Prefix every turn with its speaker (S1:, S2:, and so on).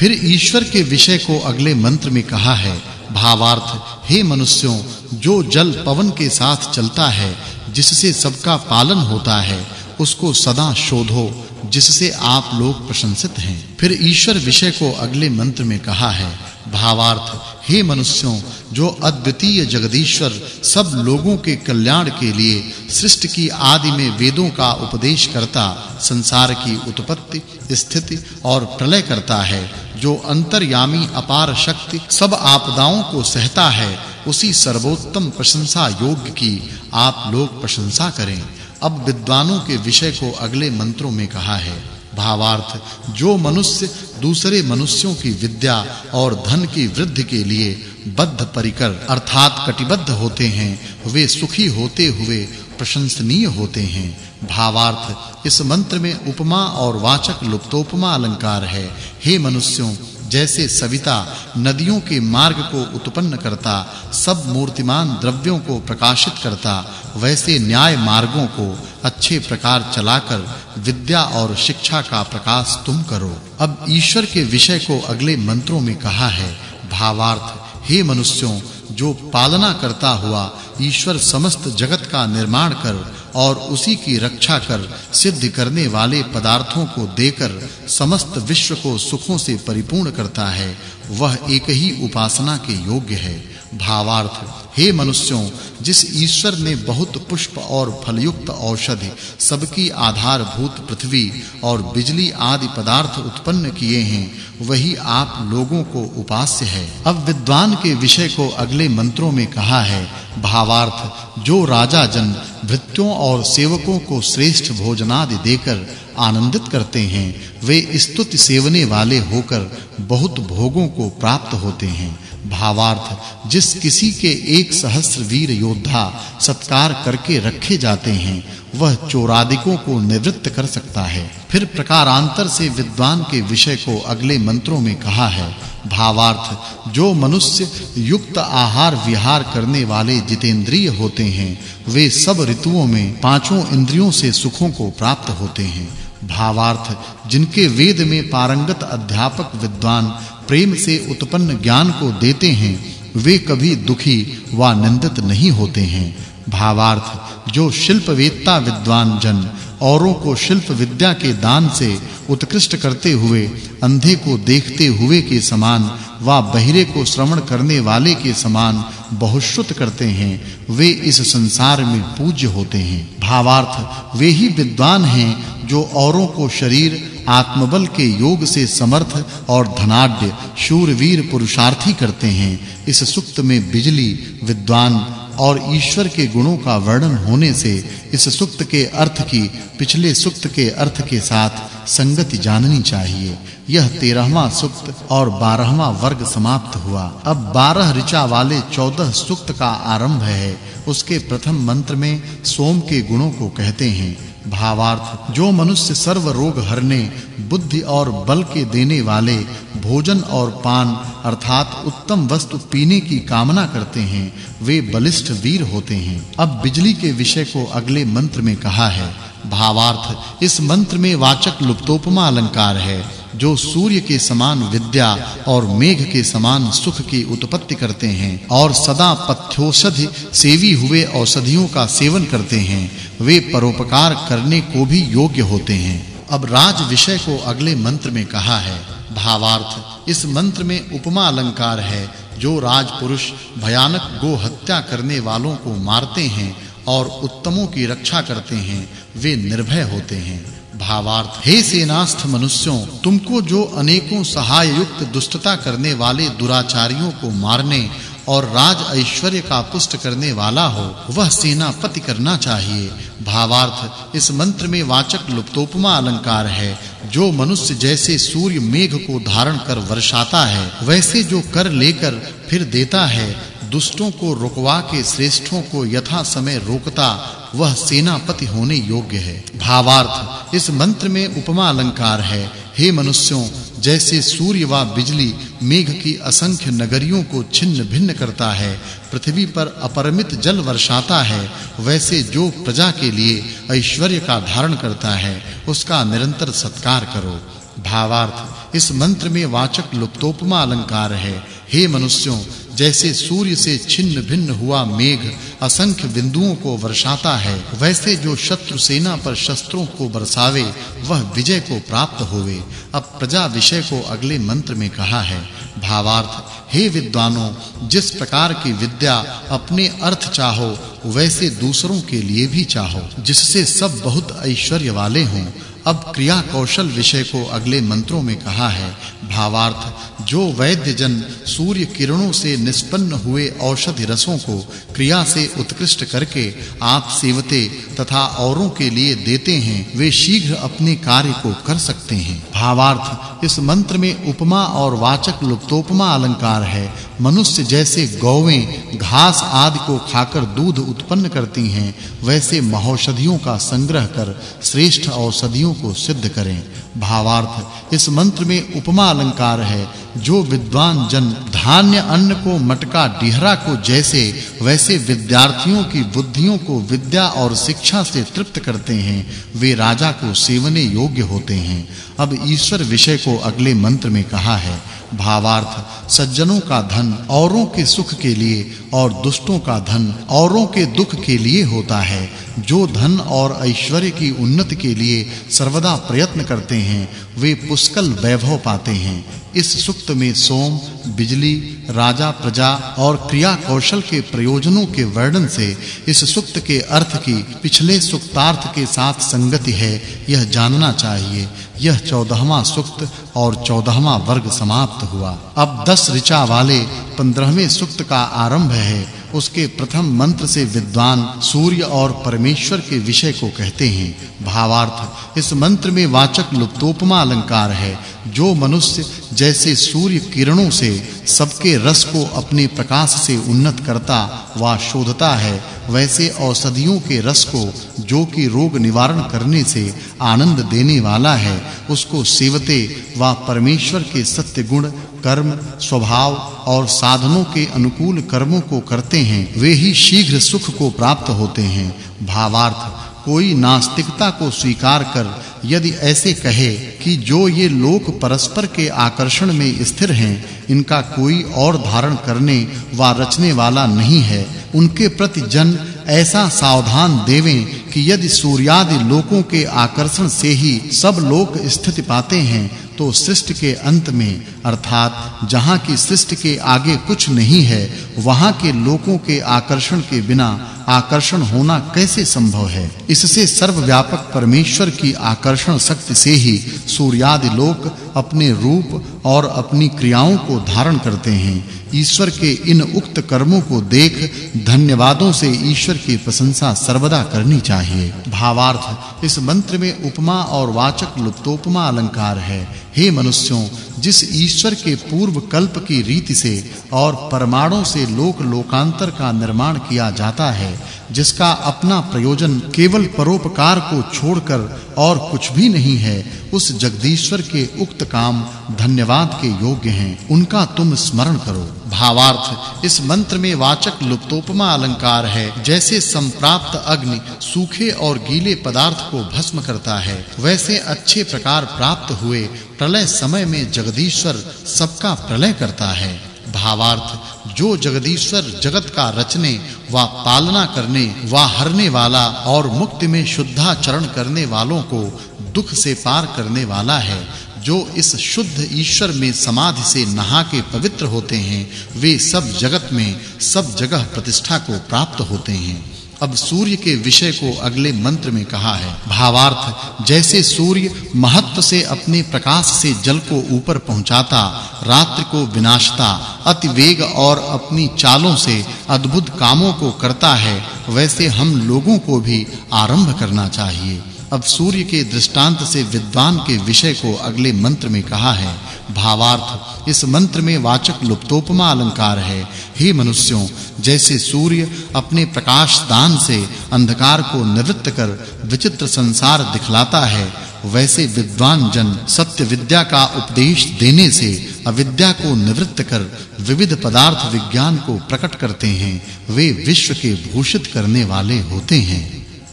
S1: फिर ईश्वर के विषय को अगले मंत्र में कहा है, भावार्थ, हे मनुष्यों, जो जल पवन के साथ चलता है, जिससे सबका पालन होता है, उसको सदा शोधो, जिससे आप लोग प्रशंसित हैं। फिर ईश्वर विषय को अगले मंत्र में कहा है, भावार्थ, हे मनुष्यों, जो अद्वितीय जगदीश्वर सब लोगों के कल्याण के लिए सृष्टि की आदि में वेदों का उपदेश करता, संसार की उत्पत्ति, स्थिति और प्रलय करता है जो अंतर्यामी अपार शक्ति सब आपदाओं को सहता है, उसी सर्वोत्तम प्रशंसा योग्य की आप लोग प्रशंसा करें। अब विद्वानों के विषय को अगले मंत्रों में कहा है। भावार्थ, जो मनुष्य दूसरे मनुष्यों की विद्या और धन की वृद्धि के लिए बद्ध परिकर अर्थात कटिबद्ध होते हैं, वे सुखी होते हुए प्रशंसनीय होते हैं। भावार्थ, इस मंत्र में उपमा और वाचक् लुप्तोपमा अलंकार है। हे मनुष्यों, जैसे सविता नदियों के मार्ग को उत्पन्न करता, सब मूर्तिमान द्रव्यों को प्रकाशित करता, वैसे न्याय मार्गों को अच्छे प्रकार चलाकर विद्या और शिक्षा का प्रकाश तुम करो। अब ईश्वर के विषय को अगले मंत्रों में कहा है, भावार्थ, हे मनुष्यों, जो पालना करता हुआ ईश्वर समस्त जगत का निर्माण कर और उसी की रक्षा कर सिद्ध करने वाले पदार्थों को देकर समस्त विश्व को सुखों से परिपूर्ण करता है, वह एक ही उपासना के योग्य है। भावार्थ। हे मनुष्यों, जिस ईश्वर ने बहुत पुष्प और फलयुक्त औषधि, सबकी आधारभूत पृथ्वी और बिजली आदि पदार्थ उत्पन्न किए हैं, वही आप लोगों को उपास्य है। अब विद्वान के विषय को अगले मंत्रों में कहा है, भावार्थ, जो राजा जन भृत्यों और सेवकों को श्रेष्ठ भोजनादि देकर आनंदित करते हैं वे स्तुति सेवने वाले होकर बहुत भोगों को प्राप्त होते हैं। भावार्थ, जिस किसी के एक सहस्त्र वीर योद्धा सत्कार करके रखे जाते हैं, वह चोरादिकों को निवृत्त कर सकता है। फिर प्रकारांतर से विद्वान के विषय को अगले मंत्रों में कहा है। भावार्थ, जो मनुष्य युक्त आहार विहार करने वाले जितेंद्रिय होते हैं, वे सब ऋतुओं में पाँचों इंद्रियों से सुखों को प्राप्त होते हैं। भावार्थ, जिनके वेद में पारंगत अध्यापक विद्वान प्रेम से उत्पन्न ज्ञान को देते हैं, वे कभी दुखी व निंदित नहीं होते हैं। भावार्थ, जो शिल्पवेत्ता विद्वान जन, औरों को शिल्प विद्या के दान से उत्कृष्ट करते हुए, अंधे को देखते हुए के समान व बहिरे को श्रवण करने वाले के समान बहुश्रुत करते हैं, वे इस संसार में पूज्य होते हैं। भावार्थ, वे ही विद्वान हैं जो औरों को शरीर, आत्मबल के योग से समर्थ और धनाढ्य, शूरवीर पुरुषार्थी करते हैं। इस सुक्त में बिजली, विद्वान और ईश्वर के गुणों का वर्णन होने से इस सुक्त के अर्थ की, पिछले सुक्त के अर्थ के साथ संगति जाननी चाहिए। यह 13वां सुक्त और 12वां वर्ग समाप्त हुआ। अब 12 ऋचा वाले 14 सुक्त का आरंभ है। उसके प्रथम मंत्र में सोम के गुणों को कहते हैं। भावार्थ, जो मनुष्य सर्व रोग हरने, बुद्धि और बल के देने वाले, भोजन और पान, अर्थात उत्तम वस्तु पीने की कामना करते हैं, वे बलिष्ठ वीर होते हैं। अब बिजली के विषय को अगले मंत्र में कहा है। भावार्थ, इस मंत्र में वाचक् लुप्तोपमा अलंकार है। जो सूर्य के समान विद्या और मेघ के समान सुख की उत्पत्ति करते हैं और सदा पथ्योषधि सेवी हुए औषधियों का सेवन करते हैं, वे परोपकार करने को भी योग्य होते हैं। अब राज विषय को अगले मंत्र में कहा है। भावार्थ, इस मंत्र में उपमा अलंकार है, जो राजपुरुष भयानक गो हत्या करने वालों को मारते हैं और उत्तमों की रक्षा करते हैं, वे निर्भय होते हैं। भावार्थ, हे सेनास्थ मनुष्यों, तुमको जो अनेकों सहाय युक्त दुष्टता करने वाले दुराचारियों को मारने और राज ऐश्वर्य का पुष्ट करने वाला हो, वह सेनापति करना चाहिए। भावार्थ, इस मंत्र में वाचक् लुप्तोपमा अलंकार है। जो मनुष्य जैसे सूर्य मेघ को धारण कर वर्षाता है, वैसे जो कर लेकर फिर देता है दुष्टों को रुकवा के श्रेष्ठों को यथा समय रोकता वह सेनापति होने योग्य है। भावार्थ, इस मंत्र में उपमा अलंकार है। हे मनुष्यों, जैसे सूर्य व बिजली मेघ की असंख्य नगरियों को छिन्न भिन्न करता है, पृथ्वी पर अपरमित जल वर्षाता है, वैसे जो प्रजा के लिए ऐश्वर्य का धारण करता है, उसका निरंतर सत्कार करो। भावार्थ, इस मंत्र में वाचक् लुप्तोपमा अलंकार है। हे मनुष्यों जैसे सूर्य से छिन्न भिन्न हुआ मेघ असंख्य बिंदुओं को वर्षाता है, वैसे जो शत्रु सेना पर शस्त्रों को बरसावे, वह विजय को प्राप्त होवे। अब प्रजा विषय को अगले मंत्र में कहा है, भावार्थ, हे विद्वानों, जिस प्रकार की विद्या अपने अर्थ चाहो, वैसे दूसरों के लिए भी चाहो, जिससे सब बहुत ऐश्वर्य वाले हों। अब क्रिया कौशल विषय को अगले मंत्रों में कहा है। भावार्थ, जो वैद्य जन सूर्य किरणों से निष्पन्न हुए औषधि रसों को क्रिया से उत्कृष्ट करके आप सेवते तथा औरों के लिए देते हैं, वे शीघ्र अपने कार्य को कर सकते हैं। भावार्थ। इस मंत्र में उपमा और वाचक लुप्तोपमा अलंकार है। मनुष्य जैसे गौवें घास आदि को खाकर दूध उत्पन्न करती हैं, वैसे महौषधियों का संग्रह कर श्रेष्ठ औषधियों को सिद्ध करें। भावार्थ। इस मंत्र में उपमा अलंकार है, जो विद्वान जन धान्य अन्न को मटका डिहरा को जैसे, वैसे विद्यार्थियों की बुद्धियों को विद्या और शिक्षा से तृप्त करते हैं, वे राजा को सेवने योग्य होते हैं। अब ईश्वर विषय को अगले मंत्र में कहा है, भावार्थ, सज्जनों का धन औरों के सुख के लिए और दुष्टों का धन औरों के दुख के लिए होता है। जो धन और ऐश्वर्य की उन्नति के लिए सर्वदा प्रयत्न करते हैं, वे पुष्कल वैभव पाते हैं। इस सुक्त में सोम, बिजली, राजा, प्रजा और क्रिया कौशल के प्रयोजनों के वर्णन से इस सुक्त के अर्थ की पिछले सुक्तार्थ के साथ संगति है, यह जानना चाहिए। यह 14वां सुक्त और 14वां वर्ग समाप्त हुआ। अब 10 ऋचा वाले 15वें सुक्त का आरंभ है। उसके प्रथम मंत्र से विद्वान सूर्य और परमेश्वर के विषय को कहते हैं। भावार्थ, इस मंत्र में वाचक् लुप्तोपमा अलंकार है, जो मनुष्य जैसे सूर्य किरणों से सबके रस को अपने प्रकाश से उन्नत करता व शोधता है वैसे औषधियों के रस को जो कि रोग निवारण करने से आनंद देने वाला है, उसको सेवते व परमेश्वर के सत्य गुण, कर्म, स्वभाव और साधनों के अनुकूल कर्मों को करते हैं, वे ही शीघ्र सुख को प्राप्त होते हैं। भावार्थ, कोई नास्तिकता को स्वीकार कर यदि ऐसे कहे कि जो ये लोक परस्पर के आकर्षण में स्थिर हैं, इनका कोई और धारण करने व रचने वाला नहीं है उनके प्रति जन ऐसा सावधान देवें कि यदि सूर्यादि लोकों के आकर्षण से ही सब लोक स्थिति पाते हैं तो सृष्टि के अंत में, अर्थात जहाँ की सृष्टि के आगे कुछ नहीं है, वहाँ के लोकों के आकर्षण के बिना आकर्षण होना कैसे संभव है? इससे सर्वव्यापक परमेश्वर की आकर्षण शक्ति से ही सूर्यादि लोक अपने रूप और अपनी क्रियाओं को धारण करते हैं। ईश्वर के इन उक्त कर्मों को देख धन्यवादों से ईश्वर की प्रशंसा सर्वदा करनी चाहिए। भावार्थ, इस मंत्र में उपमा और वाचक् लुप्तोपमा अलंकार है। हे मनुष्यों, जिस ईश्वर के पूर्व कल्प की रीति से और परमाणु से लोक लोकांतर का निर्माण किया जाता है जिसका अपना प्रयोजन केवल परोपकार को छोड़कर और कुछ भी नहीं है, उस जगदीश्वर के उक्त काम धन्यवाद के योग्य हैं। उनका तुम स्मरण करो। भावार्थ, इस मंत्र में वाचक् लुप्तोपमा अलंकार है, जैसे संप्राप्त अग्नि सूखे और गीले पदार्थ को भस्म करता है, वैसे अच्छे प्रकार प्राप्त हुए प्रलय समय में जगदीश्वर सबका प्रलय करता है। भावार्थ, जो जगदीश्वर जगत का रचने, व पालना करने, व हरने वाला और मुक्ति में शुद्धाचरण करने वालों को दुख से पार करने वाला है। जो इस शुद्ध ईश्वर में समाधि से नहा के पवित्र होते हैं, वे सब जगत में सब जगह प्रतिष्ठा को प्राप्त होते हैं। अब सूर्य के विषय को अगले मंत्र में कहा है। भावार्थ, जैसे सूर्य महत्व से अपने प्रकाश से जल को ऊपर पहुंचाता, रात्रि को विनाशता, अति वेग और अपनी चालों से अद्भुत कामों को करता है, वैसे हम लोगों को भी आरंभ करना चाहिए। अब सूर्य के दृष्टांत से विद्वान के विषय को अगले मंत्र में कहा है। भावार्थ, इस मंत्र में वाचक् लुप्तोपमा अलंकार है। हे मनुष्यों, जैसे सूर्य अपने प्रकाश दान से अंधकार को निवृत्त कर विचित्र संसार दिखलाता है, वैसे विद्वान जन सत्य विद्या का उपदेश देने से अविद्या को निवृत्त कर विविध पदार्थ विज्ञान को प्रकट करते हैं। वे विश्व के भूषित करने वाले होते हैं।